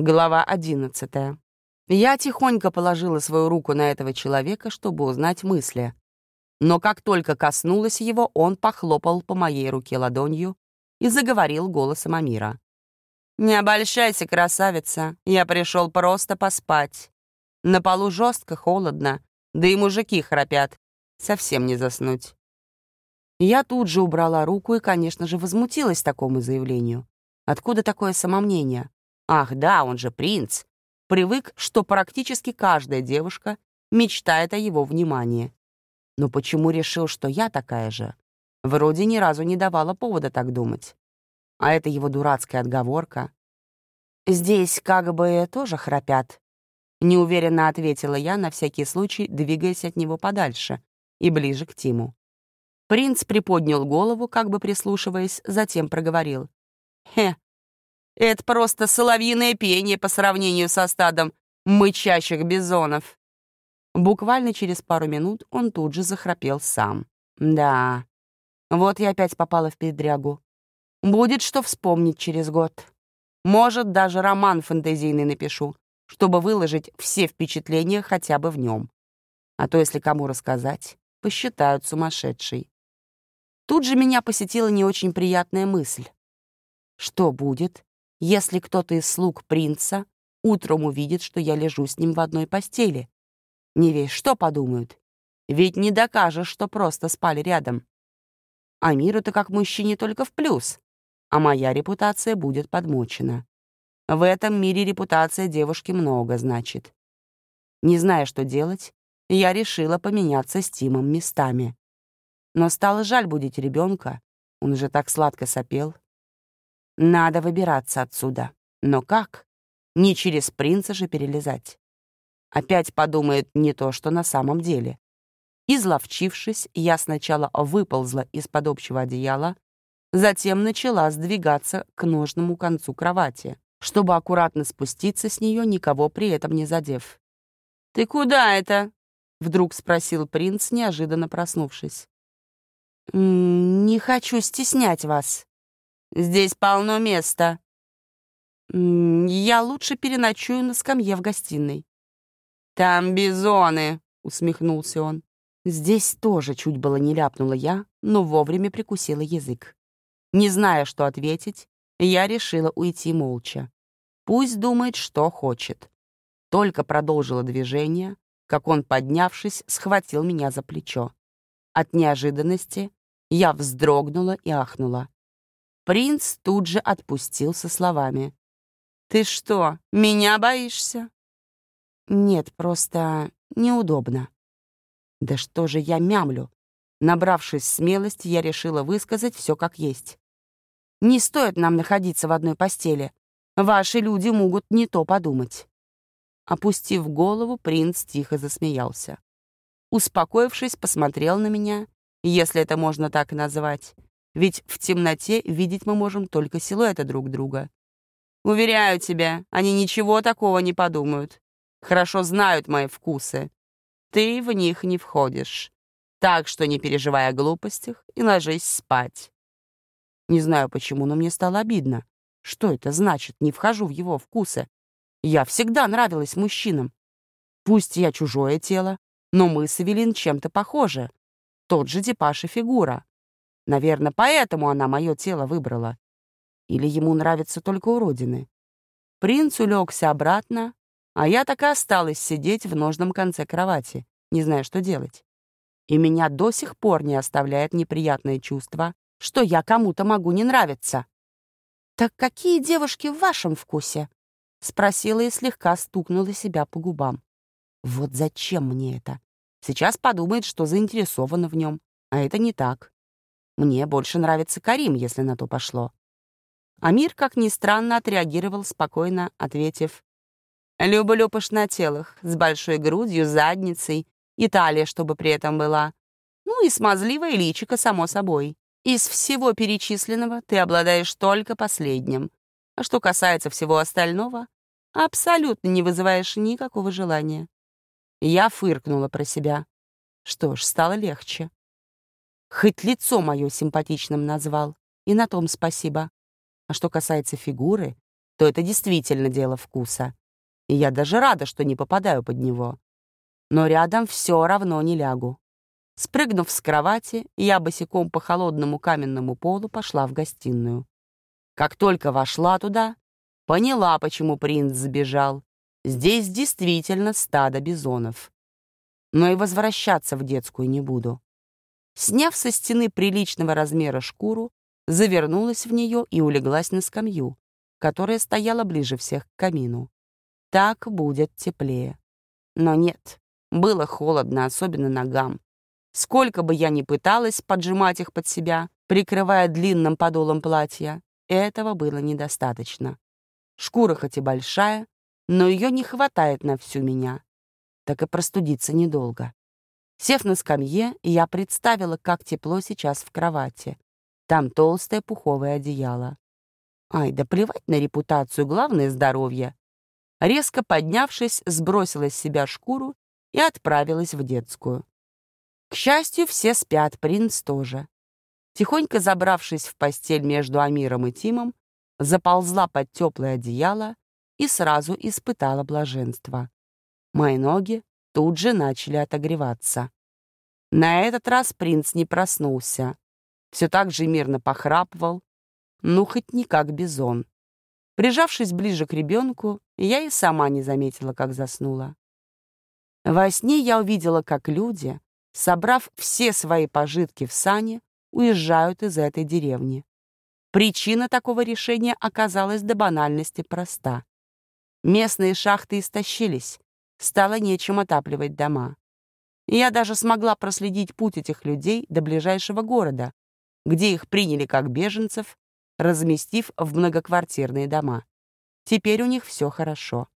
Глава одиннадцатая. Я тихонько положила свою руку на этого человека, чтобы узнать мысли. Но как только коснулась его, он похлопал по моей руке ладонью и заговорил голосом Амира. «Не обольщайся, красавица, я пришел просто поспать. На полу жестко, холодно, да и мужики храпят. Совсем не заснуть». Я тут же убрала руку и, конечно же, возмутилась такому заявлению. Откуда такое самомнение? Ах, да, он же принц. Привык, что практически каждая девушка мечтает о его внимании. Но почему решил, что я такая же? Вроде ни разу не давала повода так думать. А это его дурацкая отговорка. «Здесь как бы тоже храпят», — неуверенно ответила я, на всякий случай двигаясь от него подальше и ближе к Тиму. Принц приподнял голову, как бы прислушиваясь, затем проговорил. «Хе, это просто соловьиное пение по сравнению со стадом мычащих бизонов. Буквально через пару минут он тут же захрапел сам. Да, вот я опять попала в передрягу. Будет что вспомнить через год. Может, даже роман фэнтезийный напишу, чтобы выложить все впечатления хотя бы в нем. А то, если кому рассказать, посчитают сумасшедшей. Тут же меня посетила не очень приятная мысль. Что будет, если кто-то из слуг принца утром увидит, что я лежу с ним в одной постели. Не весь что подумают. Ведь не докажешь, что просто спали рядом. А миру-то как мужчине только в плюс, а моя репутация будет подмочена. В этом мире репутация девушки много значит. Не зная, что делать, я решила поменяться с Тимом местами. Но стало жаль будить ребенка, он уже так сладко сопел. Надо выбираться отсюда. Но как? Не через принца же перелезать. Опять подумает не то, что на самом деле. Изловчившись, я сначала выползла из-под общего одеяла, затем начала сдвигаться к ножному концу кровати, чтобы аккуратно спуститься с нее, никого при этом не задев. «Ты куда это?» — вдруг спросил принц, неожиданно проснувшись. «Не хочу стеснять вас», Здесь полно места. Я лучше переночую на скамье в гостиной. Там бизоны, усмехнулся он. Здесь тоже чуть было не ляпнула я, но вовремя прикусила язык. Не зная, что ответить, я решила уйти молча. Пусть думает, что хочет. Только продолжила движение, как он, поднявшись, схватил меня за плечо. От неожиданности я вздрогнула и ахнула. Принц тут же отпустил со словами. «Ты что, меня боишься?» «Нет, просто неудобно». «Да что же я мямлю?» Набравшись смелости, я решила высказать все как есть. «Не стоит нам находиться в одной постели. Ваши люди могут не то подумать». Опустив голову, принц тихо засмеялся. Успокоившись, посмотрел на меня, если это можно так назвать, ведь в темноте видеть мы можем только силуэты друг друга. Уверяю тебя, они ничего такого не подумают. Хорошо знают мои вкусы. Ты в них не входишь. Так что не переживай о глупостях и ложись спать. Не знаю почему, но мне стало обидно. Что это значит «не вхожу в его вкусы»? Я всегда нравилась мужчинам. Пусть я чужое тело, но мы с Эвелин чем-то похожи. Тот же типаж и фигура. Наверное, поэтому она мое тело выбрала. Или ему нравятся только уродины. Принц улегся обратно, а я так и осталась сидеть в ножном конце кровати, не зная, что делать. И меня до сих пор не оставляет неприятное чувство, что я кому-то могу не нравиться. «Так какие девушки в вашем вкусе?» — спросила и слегка стукнула себя по губам. «Вот зачем мне это? Сейчас подумает, что заинтересована в нем, а это не так. Мне больше нравится Карим, если на то пошло. Амир, как ни странно, отреагировал спокойно, ответив, «Люблю пышнотелых, с большой грудью, задницей, и талия, чтобы при этом была. Ну и смазливое личико, само собой. Из всего перечисленного ты обладаешь только последним. А что касается всего остального, абсолютно не вызываешь никакого желания». Я фыркнула про себя. Что ж, стало легче. Хоть лицо мое симпатичным назвал, и на том спасибо. А что касается фигуры, то это действительно дело вкуса. И я даже рада, что не попадаю под него. Но рядом все равно не лягу. Спрыгнув с кровати, я босиком по холодному каменному полу пошла в гостиную. Как только вошла туда, поняла, почему принц забежал. Здесь действительно стадо бизонов. Но и возвращаться в детскую не буду. Сняв со стены приличного размера шкуру, завернулась в нее и улеглась на скамью, которая стояла ближе всех к камину. Так будет теплее. Но нет, было холодно, особенно ногам. Сколько бы я ни пыталась поджимать их под себя, прикрывая длинным подолом платья, этого было недостаточно. Шкура хоть и большая, но ее не хватает на всю меня. Так и простудиться недолго. Сев на скамье, я представила, как тепло сейчас в кровати. Там толстое пуховое одеяло. Ай, да плевать на репутацию, главное — здоровье. Резко поднявшись, сбросила с себя шкуру и отправилась в детскую. К счастью, все спят, принц тоже. Тихонько забравшись в постель между Амиром и Тимом, заползла под теплое одеяло и сразу испытала блаженство. Мои ноги тут же начали отогреваться. На этот раз принц не проснулся. Все так же мирно похрапывал, ну, хоть не как бизон. Прижавшись ближе к ребенку, я и сама не заметила, как заснула. Во сне я увидела, как люди, собрав все свои пожитки в сане, уезжают из этой деревни. Причина такого решения оказалась до банальности проста. Местные шахты истощились, стало нечем отапливать дома. Я даже смогла проследить путь этих людей до ближайшего города, где их приняли как беженцев разместив в многоквартирные дома. Теперь у них все хорошо.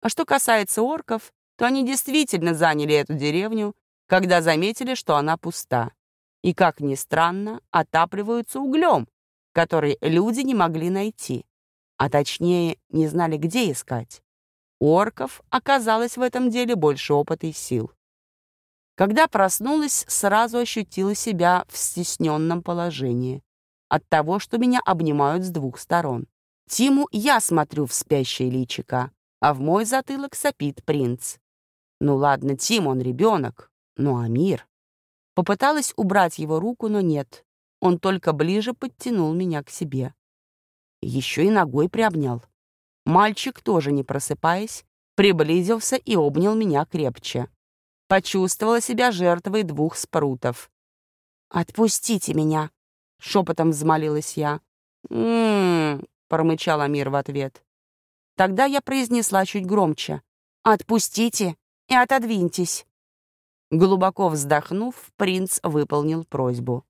А что касается орков, то они действительно заняли эту деревню, когда заметили, что она пуста. И, как ни странно, отапливаются углем, который люди не могли найти, а точнее не знали, где искать. У орков оказалось в этом деле больше опыта и сил. Когда проснулась, сразу ощутила себя в стесненном положении от того, что меня обнимают с двух сторон. Тиму я смотрю в спящее личико, а в мой затылок сопит принц. Ну ладно, Тим, он ребенок, ну а мир? Попыталась убрать его руку, но нет. Он только ближе подтянул меня к себе. Еще и ногой приобнял. Мальчик, тоже не просыпаясь, приблизился и обнял меня крепче. Почувствовала себя жертвой двух спрутов. «Отпустите меня!» — шепотом взмолилась я. «М-м-м», промычал Амир в ответ. Тогда я произнесла чуть громче. «Отпустите и отодвиньтесь». Глубоко вздохнув, принц выполнил просьбу.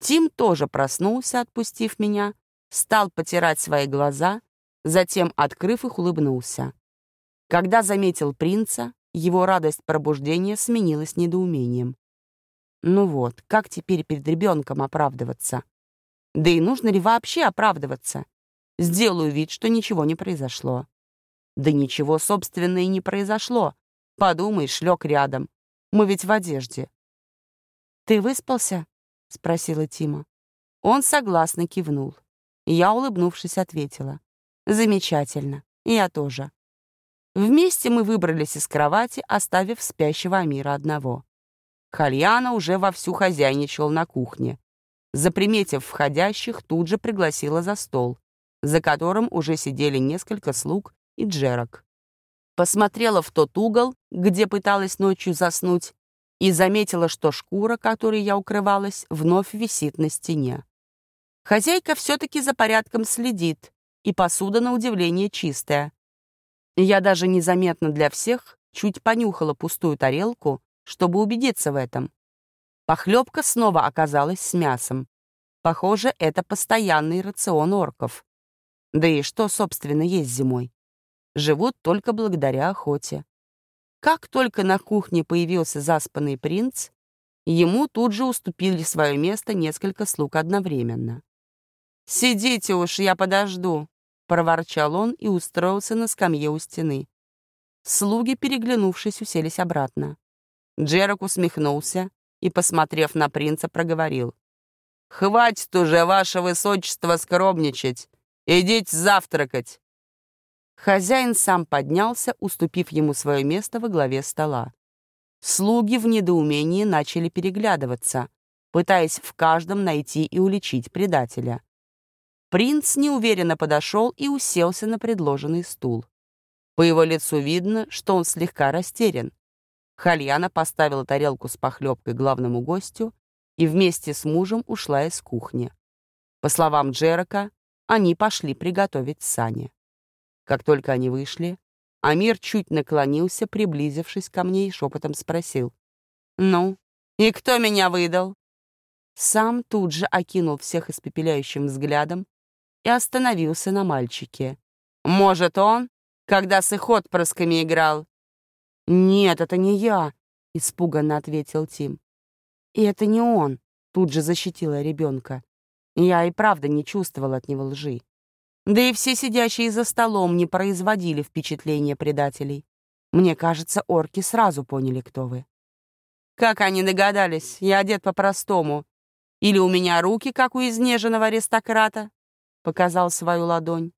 Тим тоже проснулся, отпустив меня, стал потирать свои глаза, затем, открыв их, улыбнулся. Когда заметил принца, его радость пробуждения сменилась недоумением. Ну вот, как теперь перед ребенком оправдываться? Да и нужно ли вообще оправдываться? Сделаю вид, что ничего не произошло. Да ничего, собственно, и не произошло. Подумаешь, лег рядом. Мы ведь в одежде. «Ты выспался?» — спросила Тима. Он согласно кивнул. Я, улыбнувшись, ответила. «Замечательно. Я тоже». Вместе мы выбрались из кровати, оставив спящего Амира одного. Хальяна уже вовсю хозяйничал на кухне. Заприметив входящих, тут же пригласила за стол, за которым уже сидели несколько слуг и джерок. Посмотрела в тот угол, где пыталась ночью заснуть, и заметила, что шкура, которой я укрывалась, вновь висит на стене. Хозяйка все-таки за порядком следит, и посуда, на удивление, чистая. Я даже незаметно для всех чуть понюхала пустую тарелку, чтобы убедиться в этом. Похлебка снова оказалась с мясом. Похоже, это постоянный рацион орков. Да и что, собственно, есть зимой? Живут только благодаря охоте. Как только на кухне появился заспанный принц, ему тут же уступили свое место несколько слуг одновременно. «Сидите уж, я подожду», — проворчал он и устроился на скамье у стены. Слуги, переглянувшись, уселись обратно. Джерок усмехнулся и, посмотрев на принца, проговорил. «Хватит уже, ваше высочество, скромничать. Идите завтракать. Хозяин сам поднялся, уступив ему свое место во главе стола. Слуги в недоумении начали переглядываться, пытаясь в каждом найти и уличить предателя. Принц неуверенно подошел и уселся на предложенный стул. По его лицу видно, что он слегка растерян. Хальяна поставила тарелку с похлебкой главному гостю и вместе с мужем ушла из кухни. По словам Джерака, они пошли приготовить сани. Как только они вышли, Амир чуть наклонился, приблизившись ко мне и шепотом спросил. «Ну, и кто меня выдал?» Сам тут же окинул всех испепеляющим взглядом и остановился на мальчике. «Может, он, когда с их отпрысками играл?» «Нет, это не я», — испуганно ответил Тим. «И это не он», — тут же защитила ребенка. Я и правда не чувствовал от него лжи. Да и все сидящие за столом не производили впечатления предателей. Мне кажется, орки сразу поняли, кто вы. Как они догадались? Я одет по-простому. Или у меня руки, как у изнеженного аристократа? Показал свою ладонь.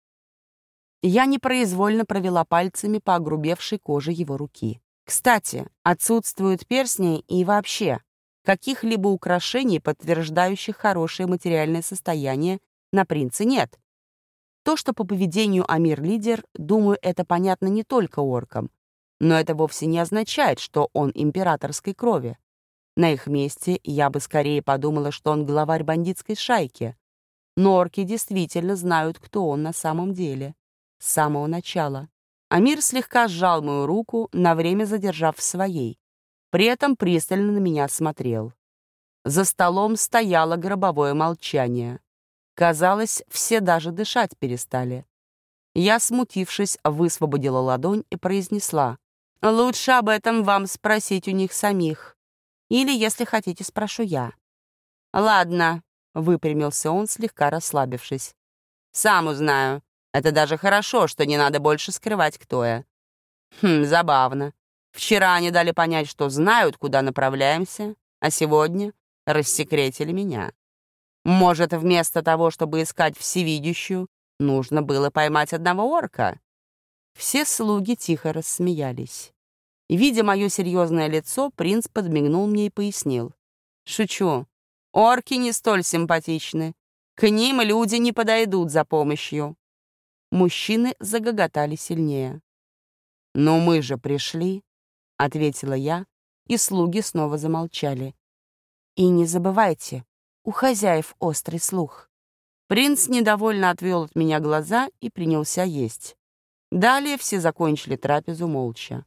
Я непроизвольно провела пальцами по огрубевшей коже его руки. Кстати, отсутствуют перстни и вообще каких-либо украшений, подтверждающих хорошее материальное состояние, на принце нет. То, что по поведению Амир лидер, думаю, это понятно не только оркам, но это вовсе не означает, что он императорской крови. На их месте я бы скорее подумала, что он главарь бандитской шайки. Но орки действительно знают, кто он на самом деле. С самого начала. Амир слегка сжал мою руку, на время задержав своей. При этом пристально на меня смотрел. За столом стояло гробовое молчание. Казалось, все даже дышать перестали. Я, смутившись, высвободила ладонь и произнесла. «Лучше об этом вам спросить у них самих. Или, если хотите, спрошу я». «Ладно», — выпрямился он, слегка расслабившись. «Сам узнаю. Это даже хорошо, что не надо больше скрывать, кто я». «Хм, забавно. Вчера они дали понять, что знают, куда направляемся, а сегодня рассекретили меня. Может, вместо того, чтобы искать всевидящую, нужно было поймать одного орка? Все слуги тихо рассмеялись. Видя мое серьезное лицо, принц подмигнул мне и пояснил. «Шучу. Орки не столь симпатичны. К ним люди не подойдут за помощью». Мужчины загоготали сильнее. «Но мы же пришли», — ответила я, и слуги снова замолчали. «И не забывайте, у хозяев острый слух. Принц недовольно отвел от меня глаза и принялся есть. Далее все закончили трапезу молча.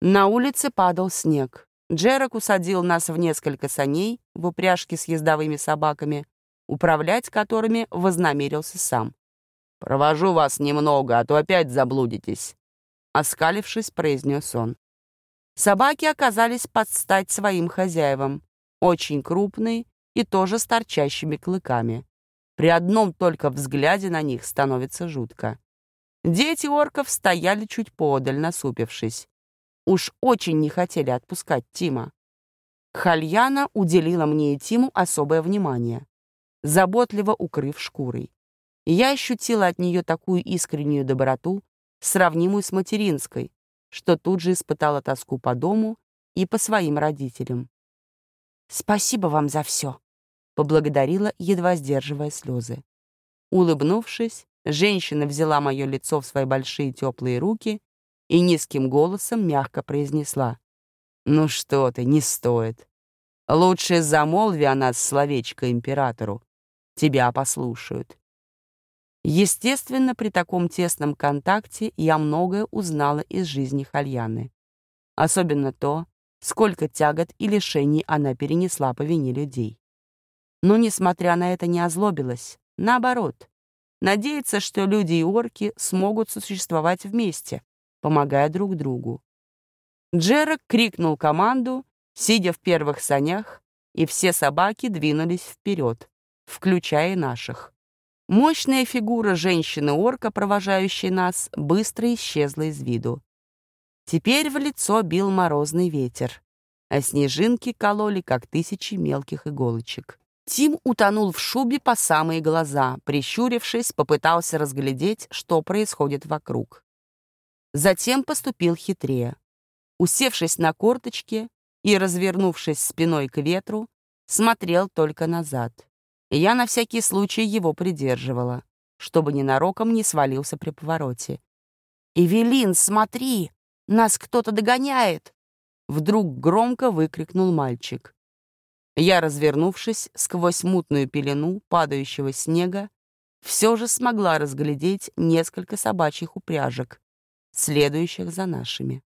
На улице падал снег. Джерак усадил нас в несколько саней в упряжке с ездовыми собаками, управлять которыми вознамерился сам. «Провожу вас немного, а то опять заблудитесь», — оскалившись, произнес он. Собаки оказались под стать своим хозяевам, очень крупные и тоже с торчащими клыками. При одном только взгляде на них становится жутко. Дети орков стояли чуть подаль, насупившись. Уж очень не хотели отпускать Тима. Хальяна уделила мне и Тиму особое внимание, заботливо укрыв шкурой. Я ощутила от нее такую искреннюю доброту, сравнимую с материнской, что тут же испытала тоску по дому и по своим родителям. «Спасибо вам за все», — поблагодарила, едва сдерживая слезы. Улыбнувшись, женщина взяла мое лицо в свои большие теплые руки и низким голосом мягко произнесла. «Ну что ты, не стоит. Лучше замолви о нас словечко императору. Тебя послушают». Естественно, при таком тесном контакте я многое узнала из жизни Хальяны. Особенно то, сколько тягот и лишений она перенесла по вине людей. Но, несмотря на это, не озлобилась. Наоборот, надеется, что люди и орки смогут существовать вместе, помогая друг другу. Джерак крикнул команду, сидя в первых санях, и все собаки двинулись вперед, включая наших. Мощная фигура женщины-орка, провожающей нас, быстро исчезла из виду. Теперь в лицо бил морозный ветер, а снежинки кололи, как тысячи мелких иголочек. Тим утонул в шубе по самые глаза, прищурившись, попытался разглядеть, что происходит вокруг. Затем поступил хитрее. Усевшись на корточки и развернувшись спиной к ветру, смотрел только назад. Я на всякий случай его придерживала, чтобы ненароком не свалился при повороте. «Эвелин, смотри! Нас кто-то догоняет!» Вдруг громко выкрикнул мальчик. Я, развернувшись сквозь мутную пелену падающего снега, все же смогла разглядеть несколько собачьих упряжек, следующих за нашими.